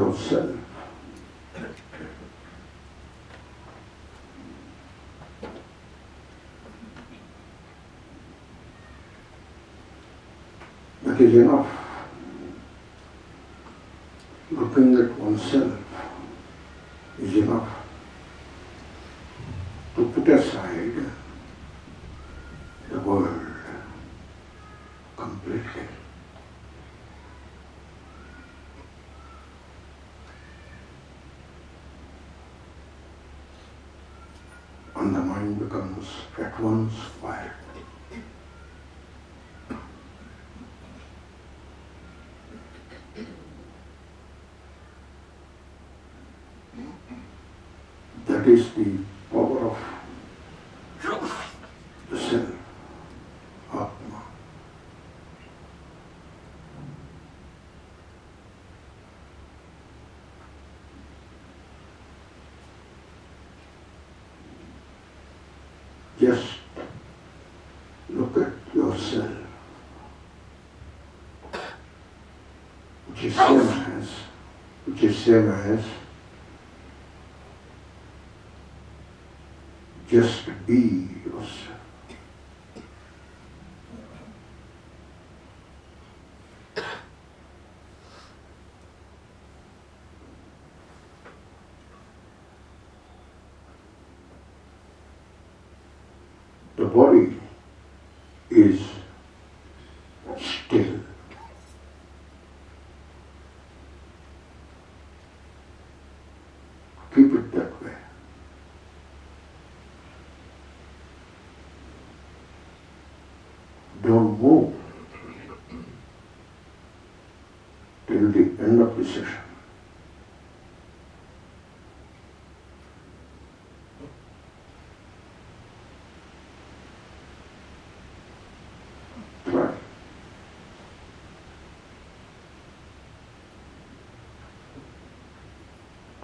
Johnson. Aquele não is the power of the self, Atma. Just look at yourself, which is same as, which is same as just be yourself. The body is still. Keep it that way. Don't move till the end of the session.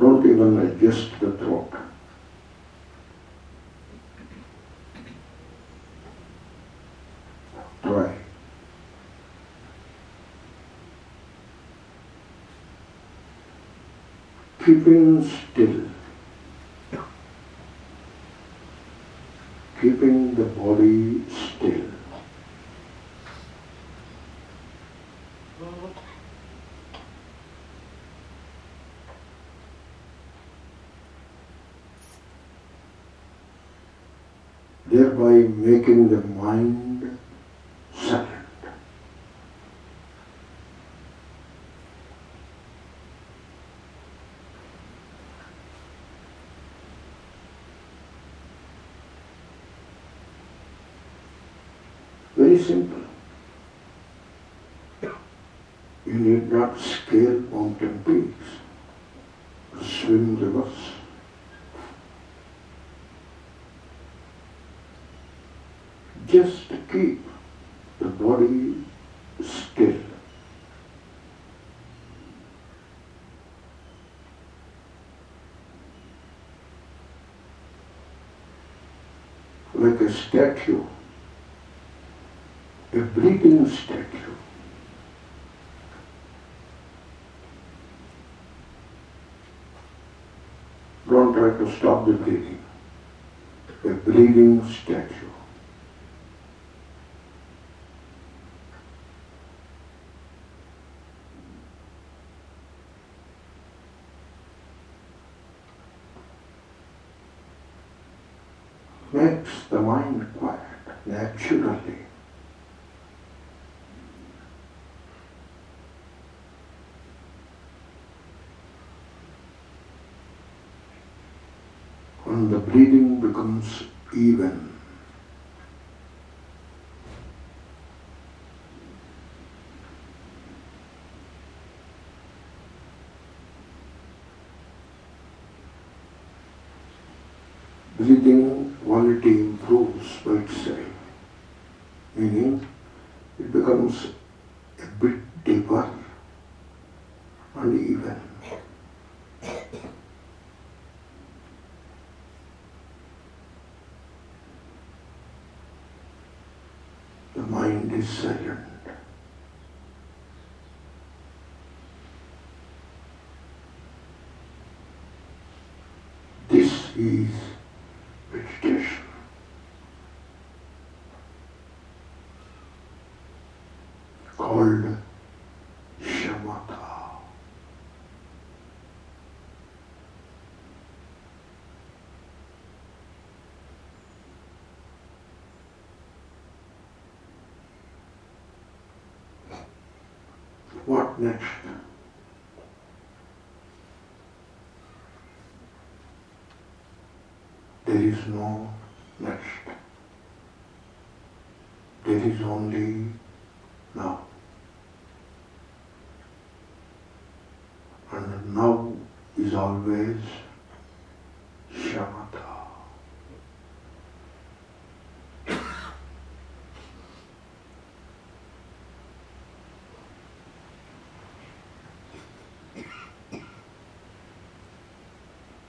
Don't even adjust the throat. Try. Keeping still. Keeping the body still. thereby making the mind Very simple. You need not scale mountain peaks, swim rivers. just keep the body still. Like a statue, a breathing statue. Don't try to stop the bleeding. A breathing statue. makes the mind quiet naturally. When the breathing becomes even, breathing quality improves by itself, meaning it becomes a bit deeper and even. The mind. This is meditation. What next? There is no next. There is only now. And now is always shamatha.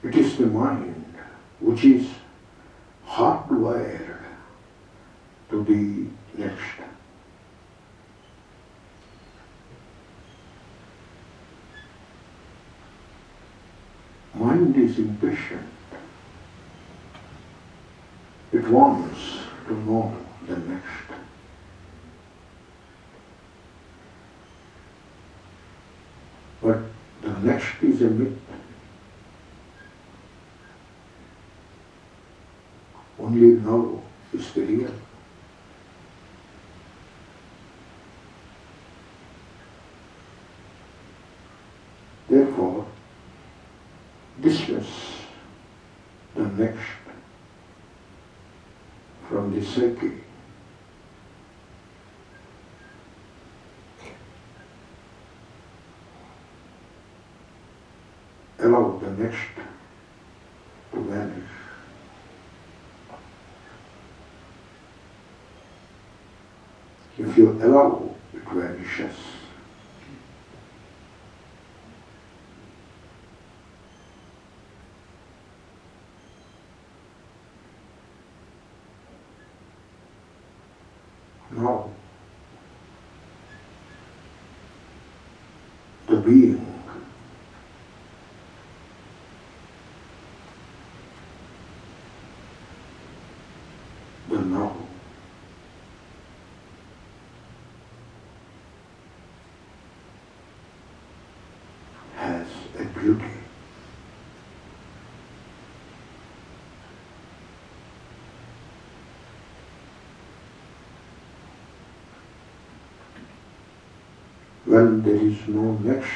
It the mind which is hardwired to be next. Mind is impatient. It wants to know the next. But the next is a myth. Only now is the real. Therefore, er dismiss the next from the psyche. Allow the next to vanish. If you allow, it. Now, the being the now has a beauty. When there is no next,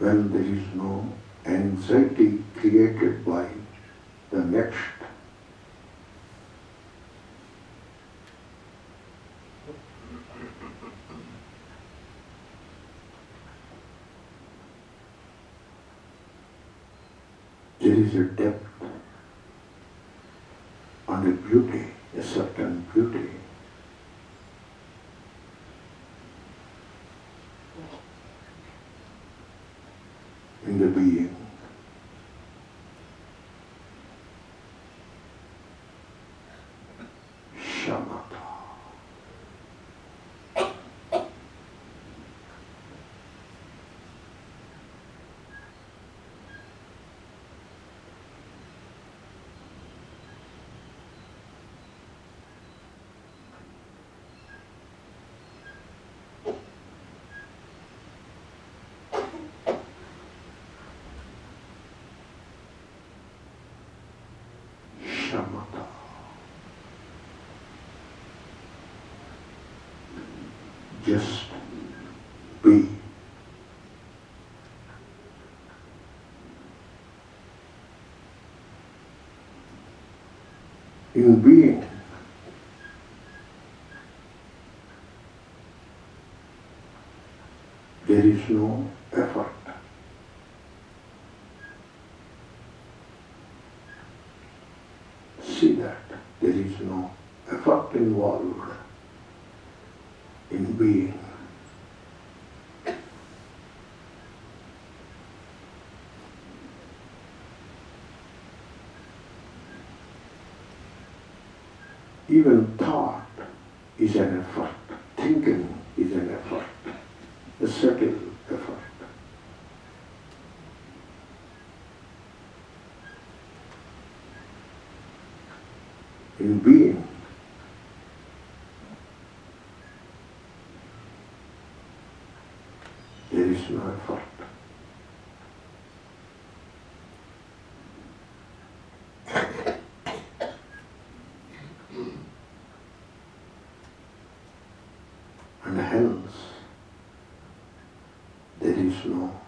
when there is no anxiety created by the next. There is a depth and a beauty, a certain beauty. in the being. Shamatha. shamatha. Just be. In being, there is no effort. see that there is no effort involved in being. Even thought is an effort, thinking is an effort, a subtle effort. in being. There is no effort. And hence, there is no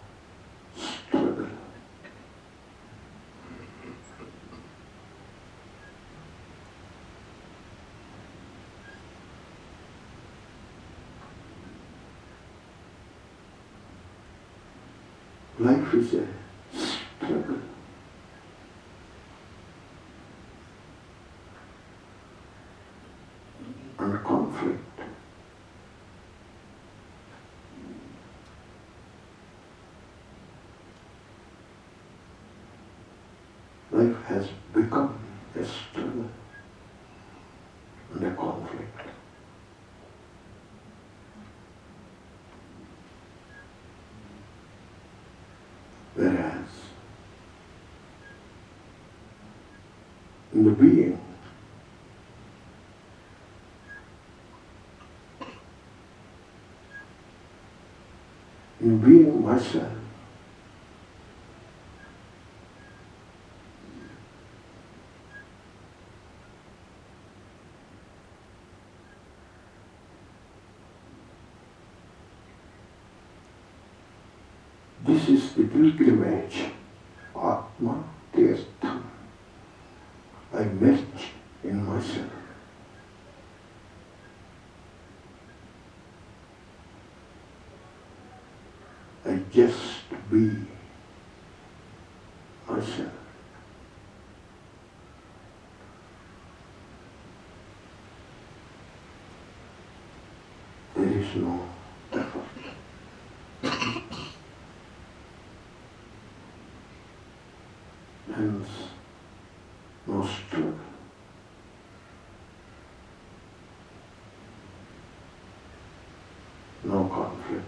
struggle. Life is a struggle. And conflict. Life has become a struggle and a conflict. Whereas in the being, in being myself, This is the pilgrimage, Atma Tirtham. I merge in myself. I just be myself. There is no effort. No struggle. No conflict.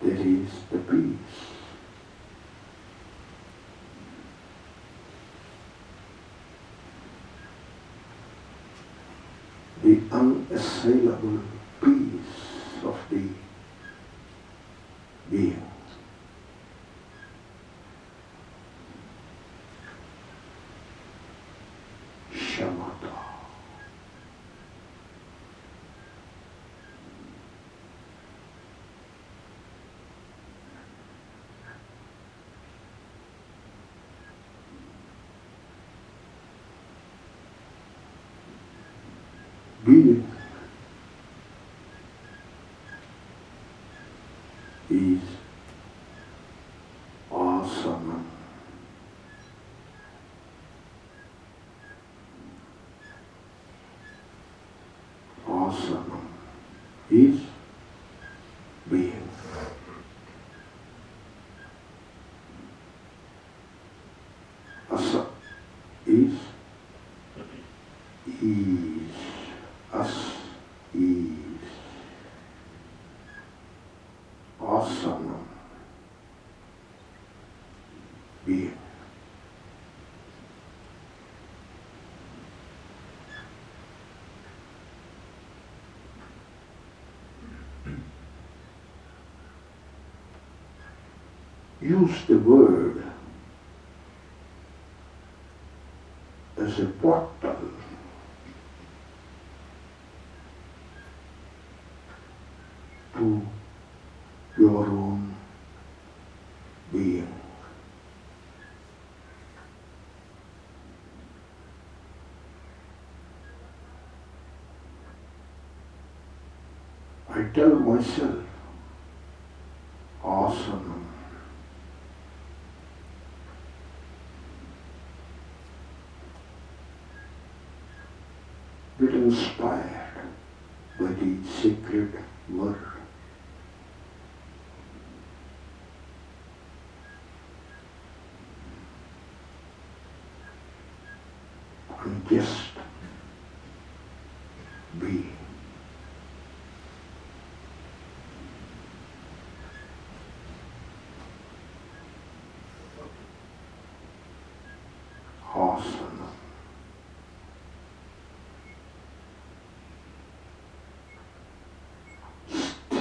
There is the peace. The unassailable being. Shamatha. Being Awesome. Is being. Asa is is us is awesome being. Use the word as a portal to your own being. I tell myself, awesome. Get inspired by the sacred word. and just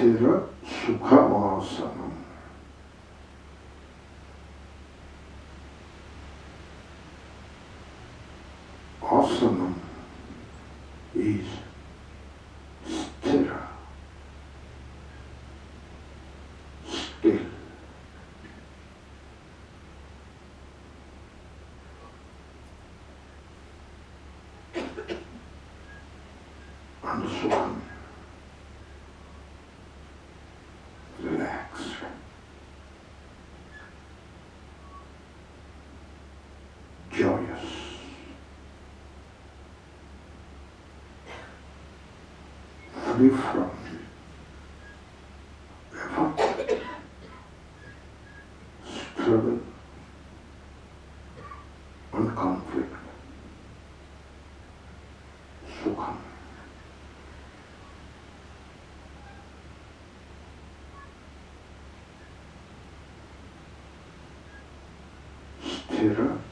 Siro Sukhamasana. Awesome. Free from effort, struggle, and conflict. Sukham. Sthira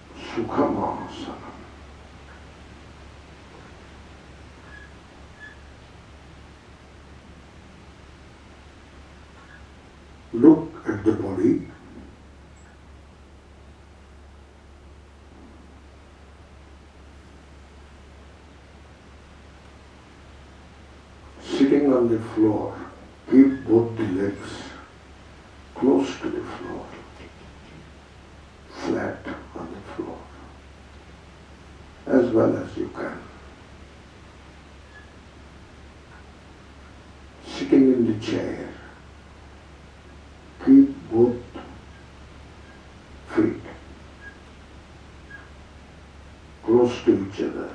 Look at the body. Sitting on the floor, keep both the legs close to the floor flat on the floor as well as you can. Sitting in the chair, keep both feet close to each other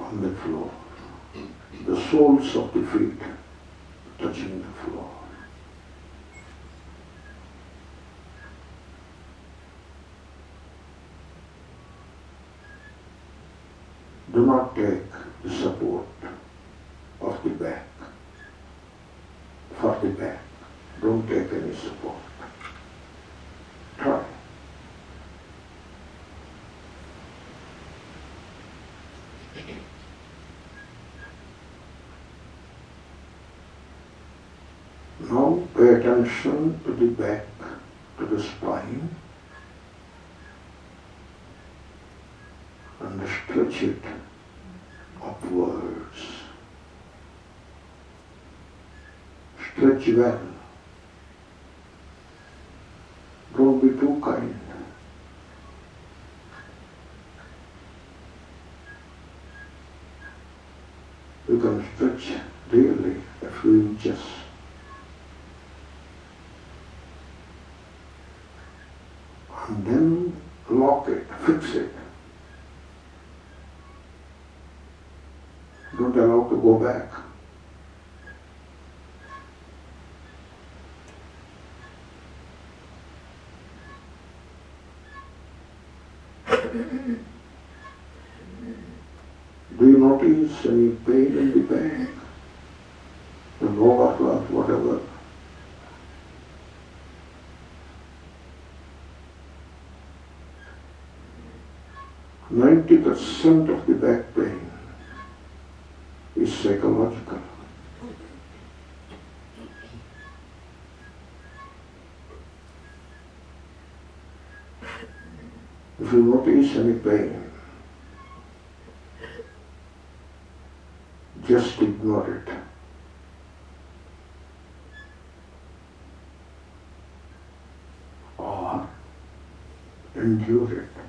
on the floor. The soles of the feet touching the floor. Do not take the support of the back for the back. Don't take any support. Try. Now pay attention to the back, to the spine, and stretch it upwards. Stretch well. Don't be too kind. You can stretch really a few inches. And then lock it, fix it. Don't allow to go back. Do you notice any pain in the back? The lower class, whatever. Ninety percent of the back pain is psychological. If you notice any pain, just ignore it. Endure it.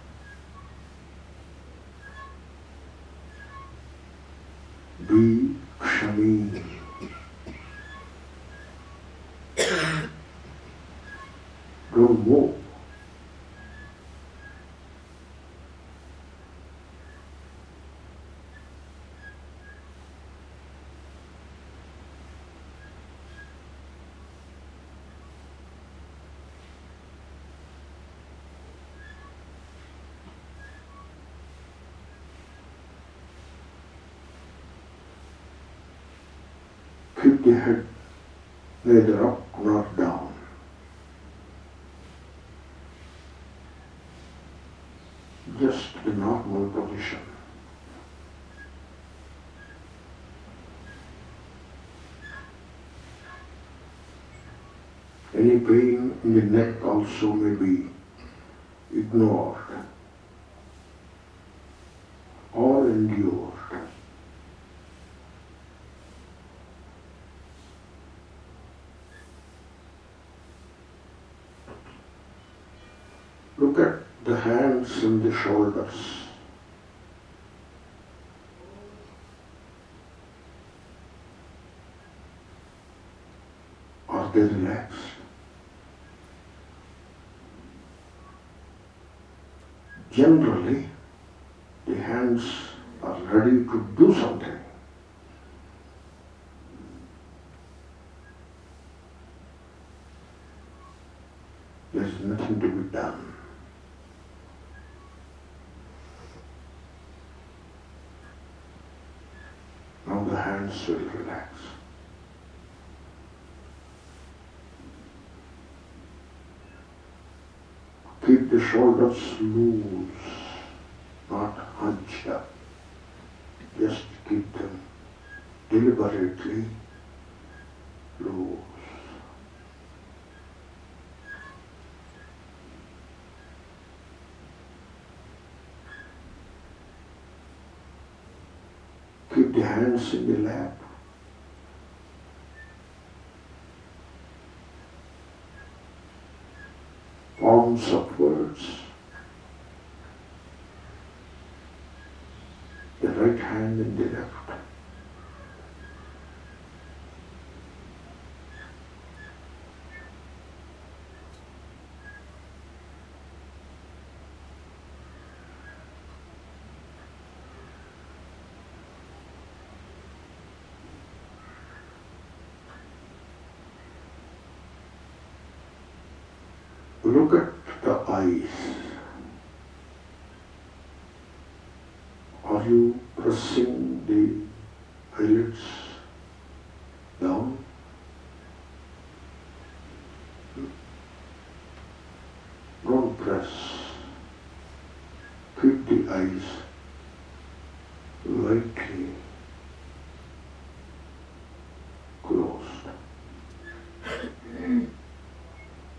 they had neither up nor down. Just the normal position. Any pain in the neck also may be ignored. The shoulders. Are they relaxed? Generally, the hands are ready to do something. There is nothing to be done. Now will relax. Keep the shoulders loose, not hunched up. Just keep them deliberately loose. Keep hands in the lap. Palms upwards. The right hand in the left. Look at Are you pressing the eyelids down? Don't press. Keep the eyes lightly closed.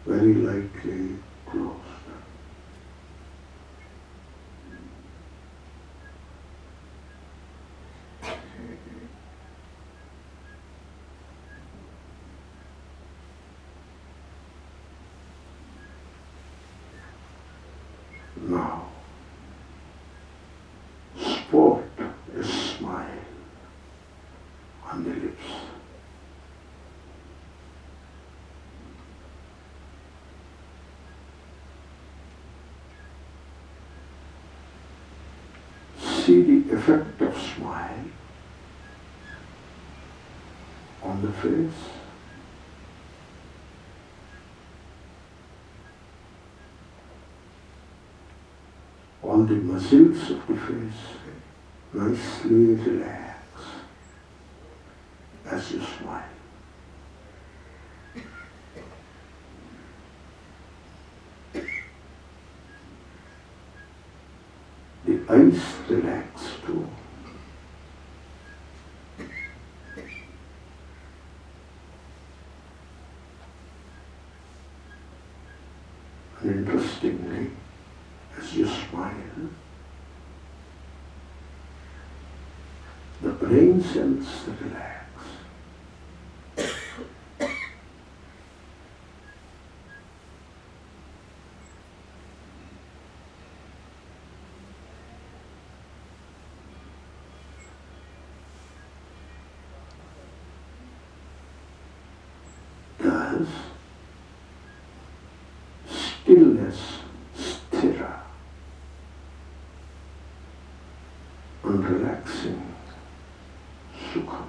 Very lightly closed. Now, sport a smile on the lips. See the effect of smile on the face. All the muscles of the face nicely relax as you smile. The eyes relax too. And interestingly, as you smile, the brain cells relax. Thus, stillness, sthira, and relaxing, sukham,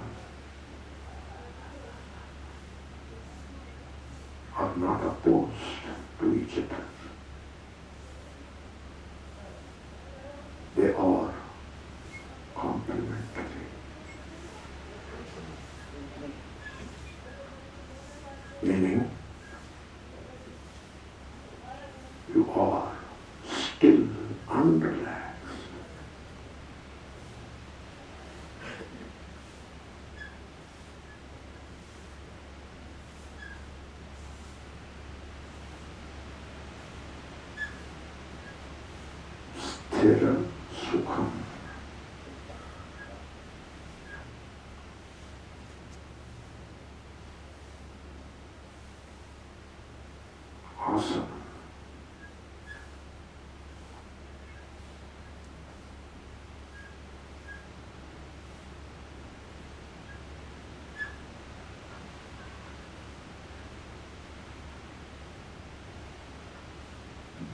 are not opposed to each other. They are complementary. Meaning, you are still unrelaxed. Sukham. Awesome.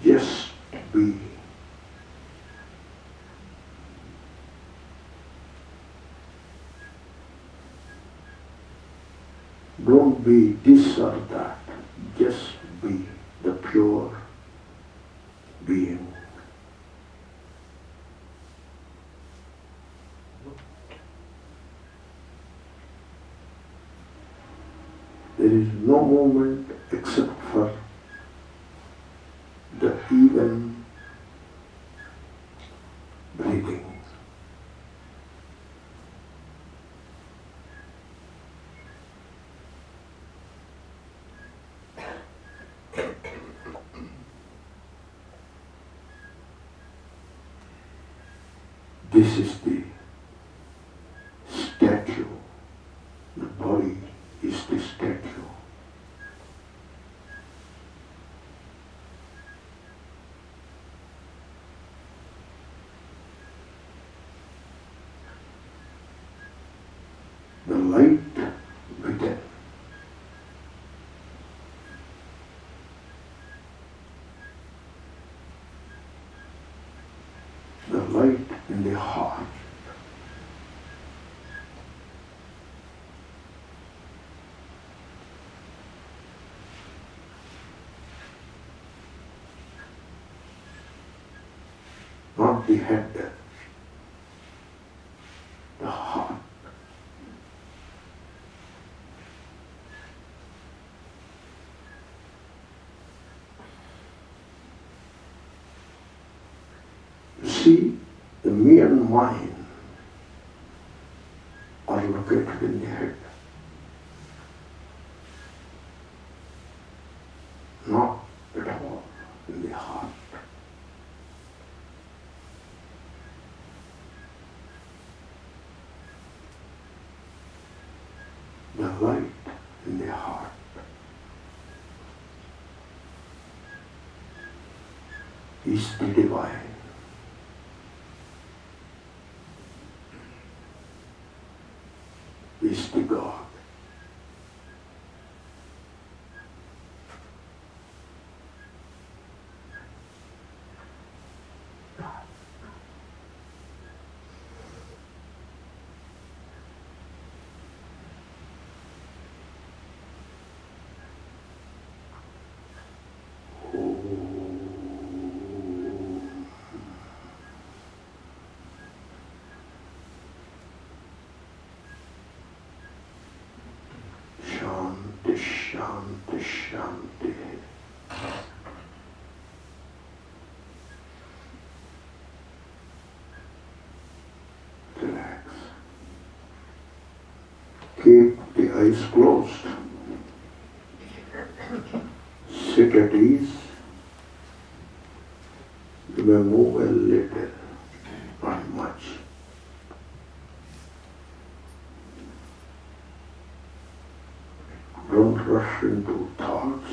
Just be. Don't be this or that. Just be the pure being. There is no moment except for the even breathing. This the statue. The body is the statue. The light within. The light in the heart. Not the head, the heart. See, the me and mine are located in the head. Not at all in the heart. The light in the heart. is the divine. Is the Shanti, Shanti. Relax. Keep the eyes closed. Sit at ease. You may move a little, not much. Don't rush into thoughts.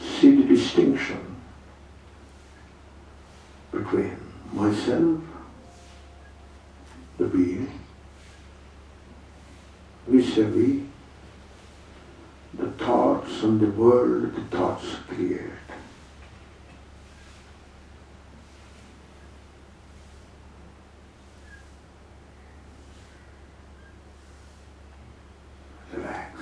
See the distinction between myself, the being, vis-a-vis the thoughts and the world the thoughts create. Relax.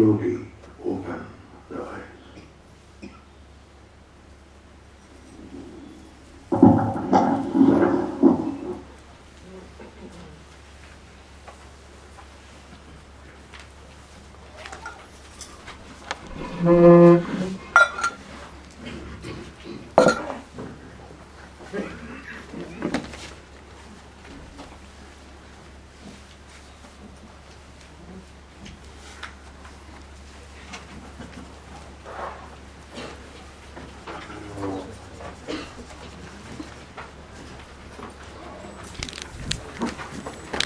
Slowly open the eyes. Mm-hmm.